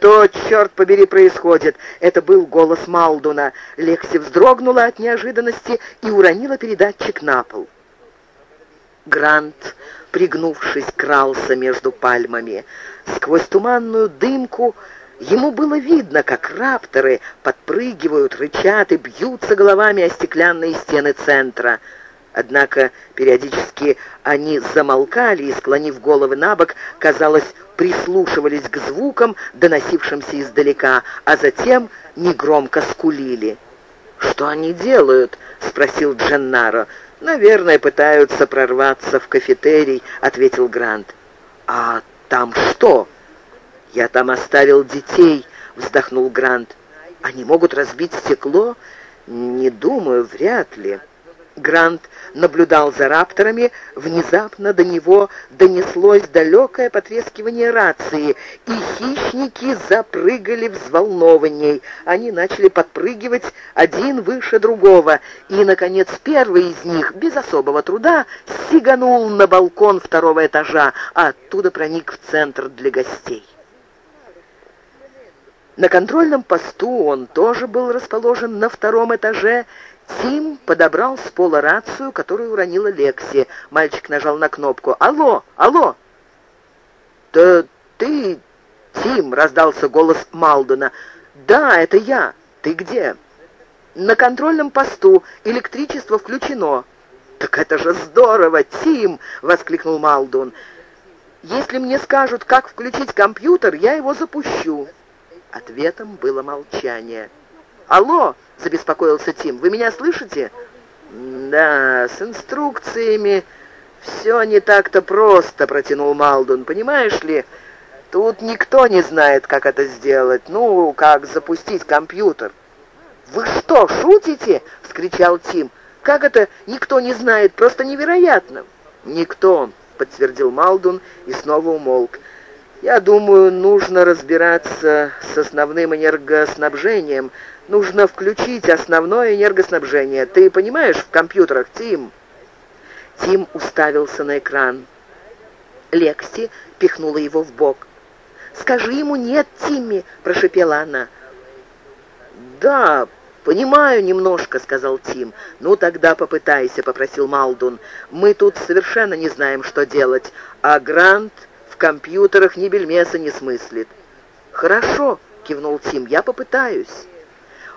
«Что, черт побери, происходит?» Это был голос Малдуна. Лекси вздрогнула от неожиданности и уронила передатчик на пол. Грант, пригнувшись, крался между пальмами. Сквозь туманную дымку ему было видно, как рапторы подпрыгивают, рычат и бьются головами о стеклянные стены центра. Однако периодически они замолкали и, склонив головы на бок, казалось, прислушивались к звукам, доносившимся издалека, а затем негромко скулили. «Что они делают?» — спросил Дженнаро. «Наверное, пытаются прорваться в кафетерий», — ответил Грант. «А там что?» «Я там оставил детей», — вздохнул Грант. «Они могут разбить стекло?» «Не думаю, вряд ли». Грант наблюдал за рапторами, внезапно до него донеслось далекое потрескивание рации, и хищники запрыгали взволнованней. Они начали подпрыгивать один выше другого, и, наконец, первый из них, без особого труда, сиганул на балкон второго этажа, а оттуда проник в центр для гостей. На контрольном посту он тоже был расположен на втором этаже, Тим подобрал с пола рацию, которую уронила Лекси. Мальчик нажал на кнопку. «Алло! Алло!» «Да ты, Тим!» — раздался голос Малдона. «Да, это я. Ты где?» «На контрольном посту. Электричество включено». «Так это же здорово, Тим!» — воскликнул Малдун. «Если мне скажут, как включить компьютер, я его запущу». Ответом было молчание. «Алло!» — забеспокоился Тим. «Вы меня слышите?» «Да, с инструкциями все не так-то просто», — протянул Малдун. «Понимаешь ли, тут никто не знает, как это сделать. Ну, как запустить компьютер». «Вы что, шутите?» — вскричал Тим. «Как это никто не знает? Просто невероятно!» «Никто», — подтвердил Малдун и снова умолк. «Я думаю, нужно разбираться с основным энергоснабжением, Нужно включить основное энергоснабжение. Ты понимаешь в компьютерах, Тим?» Тим уставился на экран. Лекси пихнула его в бок. «Скажи ему нет, Тимми!» – прошепела она. «Да, понимаю немножко», — сказал Тим. «Ну, тогда попытайся», — попросил Малдун. «Мы тут совершенно не знаем, что делать, а Грант компьютерах ни бельмеса не смыслит». «Хорошо», — кивнул Тим, — «я попытаюсь».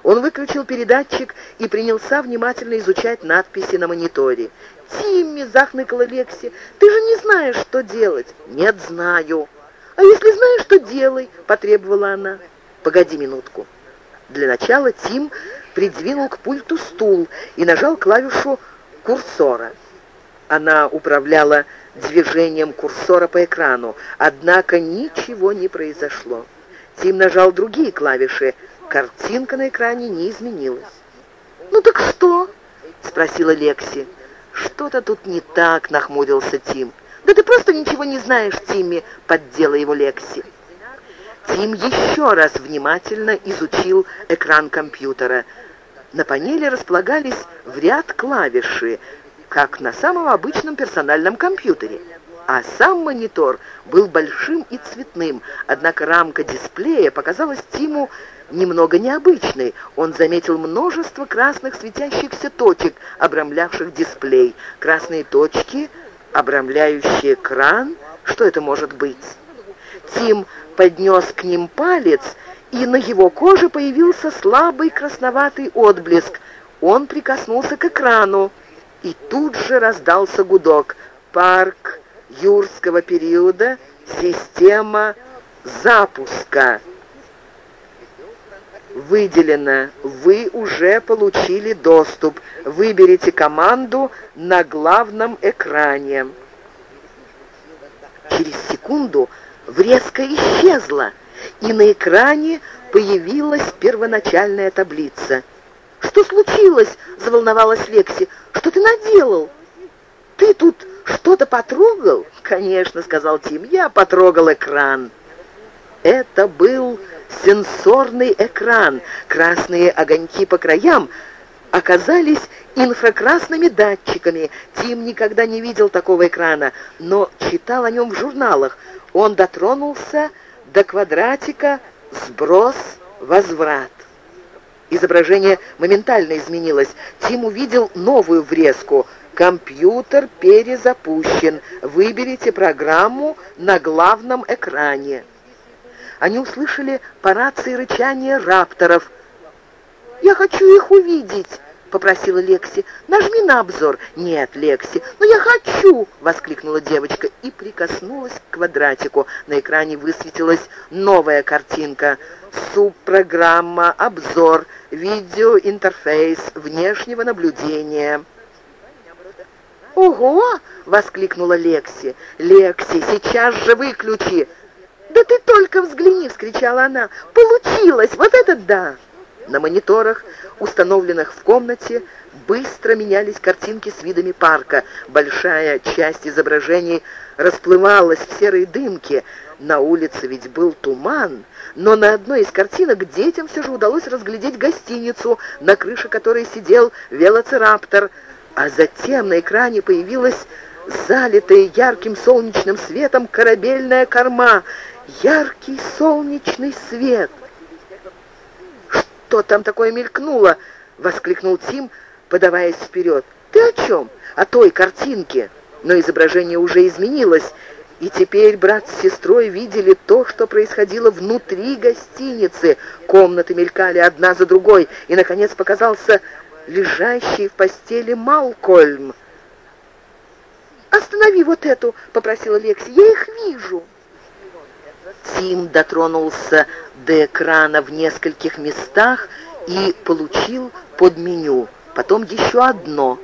Он выключил передатчик и принялся внимательно изучать надписи на мониторе. «Тимми!» — захныкала Лекси. «Ты же не знаешь, что делать!» «Нет, знаю!» «А если знаешь, что делай?» — потребовала она. «Погоди минутку». Для начала Тим придвинул к пульту стул и нажал клавишу курсора. Она управляла движением курсора по экрану, однако ничего не произошло. Тим нажал другие клавиши — Картинка на экране не изменилась. «Ну так что?» — спросила Лекси. «Что-то тут не так», — нахмурился Тим. «Да ты просто ничего не знаешь, Тимми», — поддела его Лекси. Тим еще раз внимательно изучил экран компьютера. На панели располагались в ряд клавиши, как на самом обычном персональном компьютере. А сам монитор был большим и цветным, однако рамка дисплея показалась Тиму немного необычный. Он заметил множество красных светящихся точек, обрамлявших дисплей. Красные точки, обрамляющие экран. Что это может быть? Тим поднес к ним палец, и на его коже появился слабый красноватый отблеск. Он прикоснулся к экрану, и тут же раздался гудок. Парк юрского периода, система запуска выделено «Вы уже получили доступ. Выберите команду на главном экране». Через секунду врезка исчезла, и на экране появилась первоначальная таблица. «Что случилось?» — заволновалась Лекси. «Что ты наделал? Ты тут что-то потрогал?» «Конечно», — сказал Тим, — «я потрогал экран». Это был сенсорный экран. Красные огоньки по краям оказались инфракрасными датчиками. Тим никогда не видел такого экрана, но читал о нем в журналах. Он дотронулся до квадратика Сброс, возврат. Изображение моментально изменилось. Тим увидел новую врезку. «Компьютер перезапущен. Выберите программу на главном экране». Они услышали по рации рычание рапторов. «Я хочу их увидеть!» — попросила Лекси. «Нажми на обзор». «Нет, Лекси, но я хочу!» — воскликнула девочка и прикоснулась к квадратику. На экране высветилась новая картинка. Субпрограмма, обзор, видеоинтерфейс, внешнего наблюдения. «Ого!» — воскликнула Лекси. «Лекси, сейчас же выключи!» «Да ты только взгляни!» — вскричала она. «Получилось! Вот это да!» На мониторах, установленных в комнате, быстро менялись картинки с видами парка. Большая часть изображений расплывалась в серой дымке. На улице ведь был туман, но на одной из картинок детям все же удалось разглядеть гостиницу, на крыше которой сидел велоцираптор, а затем на экране появилась залитая ярким солнечным светом корабельная корма, яркий солнечный свет. «Что там такое мелькнуло?» — воскликнул Тим, подаваясь вперед. «Ты о чем? О той картинке?» Но изображение уже изменилось, и теперь брат с сестрой видели то, что происходило внутри гостиницы. Комнаты мелькали одна за другой, и, наконец, показался лежащий в постели Малкольм. «Останови вот эту!» — попросила Лекси. «Я их вижу!» Тим дотронулся до экрана в нескольких местах и получил под меню. Потом еще одно.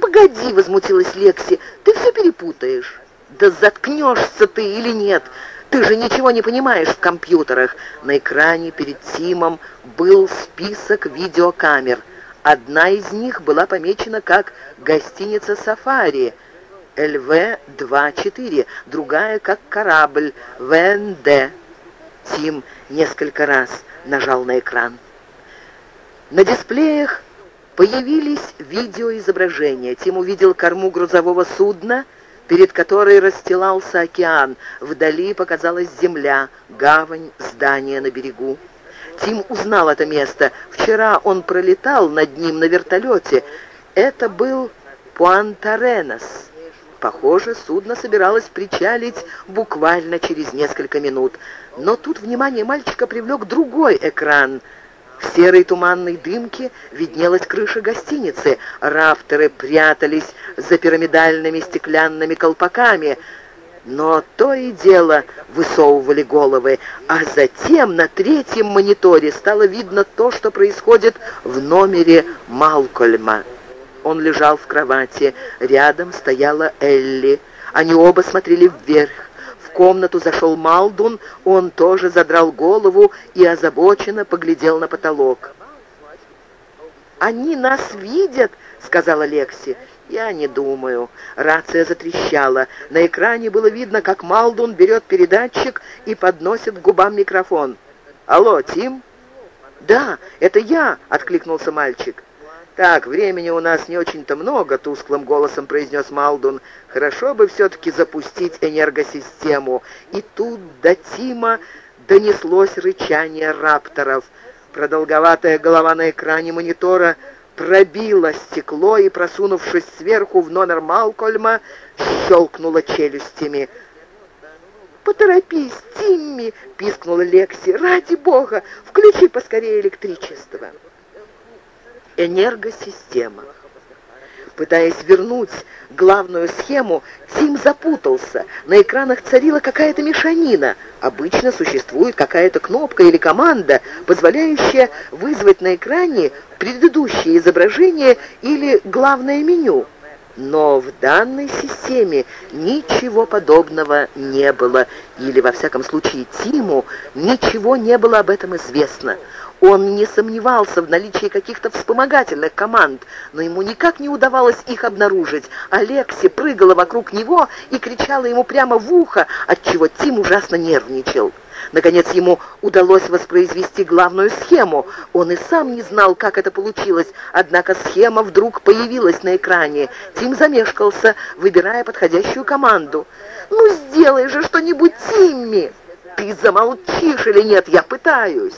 «Погоди!» — возмутилась Лекси. «Ты все перепутаешь!» «Да заткнешься ты или нет! Ты же ничего не понимаешь в компьютерах!» На экране перед Тимом был список видеокамер. Одна из них была помечена как «Гостиница Сафари», ЛВ-24, другая как корабль ВНД. Тим несколько раз нажал на экран. На дисплеях появились видеоизображения. Тим увидел корму грузового судна, перед которой расстилался океан. Вдали показалась земля, гавань, здание на берегу. Тим узнал это место. Вчера он пролетал над ним на вертолете. Это был Пуантаренос. Похоже, судно собиралось причалить буквально через несколько минут. Но тут внимание мальчика привлек другой экран. В серой туманной дымке виднелась крыша гостиницы. Рафтеры прятались за пирамидальными стеклянными колпаками. Но то и дело высовывали головы, а затем на третьем мониторе стало видно то, что происходит в номере Малкольма. Он лежал в кровати. Рядом стояла Элли. Они оба смотрели вверх. В комнату зашел Малдун. Он тоже задрал голову и озабоченно поглядел на потолок. «Они нас видят», — сказала Лекси. «Я не думаю». Рация затрещала. На экране было видно, как Малдун берет передатчик и подносит к губам микрофон. «Алло, Тим?» «Да, это я», — откликнулся мальчик. «Так, времени у нас не очень-то много», — тусклым голосом произнес Малдун. «Хорошо бы все-таки запустить энергосистему». И тут до Тима донеслось рычание рапторов. Продолговатая голова на экране монитора пробила стекло и, просунувшись сверху в номер Малкольма, щелкнула челюстями. «Поторопись, Тимми!» — пискнула Лекси. «Ради бога, включи поскорее электричество!» Энергосистема. Пытаясь вернуть главную схему, Тим запутался. На экранах царила какая-то мешанина. Обычно существует какая-то кнопка или команда, позволяющая вызвать на экране предыдущее изображение или главное меню. Но в данной системе ничего подобного не было, или, во всяком случае, Тиму ничего не было об этом известно. Он не сомневался в наличии каких-то вспомогательных команд, но ему никак не удавалось их обнаружить. Алекси прыгала вокруг него и кричала ему прямо в ухо, отчего Тим ужасно нервничал. Наконец ему удалось воспроизвести главную схему. Он и сам не знал, как это получилось, однако схема вдруг появилась на экране. Тим замешкался, выбирая подходящую команду. «Ну, сделай же что-нибудь, Тимми!» Ты замолчишь или нет? Я пытаюсь!»